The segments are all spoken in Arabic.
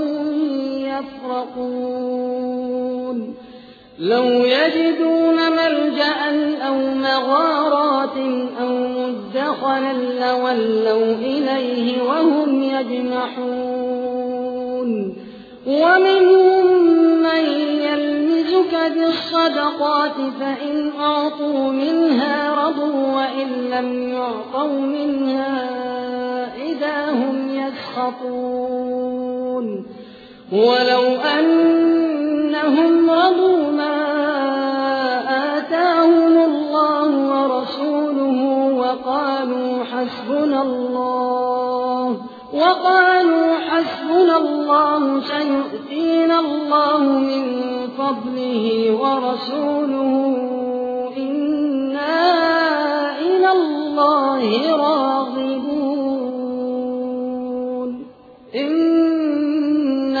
قوم يفرقون. لو يجدون ملجأ أو مغارات أو مدخلا لولوا إليه وهم يجمحون. ومنهم من بالصدقات فإن أعطوا منها رضوا وإن لم يعطوا منها إذا هم يسخطون. ولو أنهم رضوا ما آتاهم الله ورسوله وقالوا حسبنا الله وقالوا حسبنا الله سيؤتينا الله من فضله ورسوله. إنا إلى الله راغبون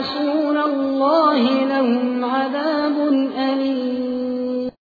رسول الله لهم عذاب أليم.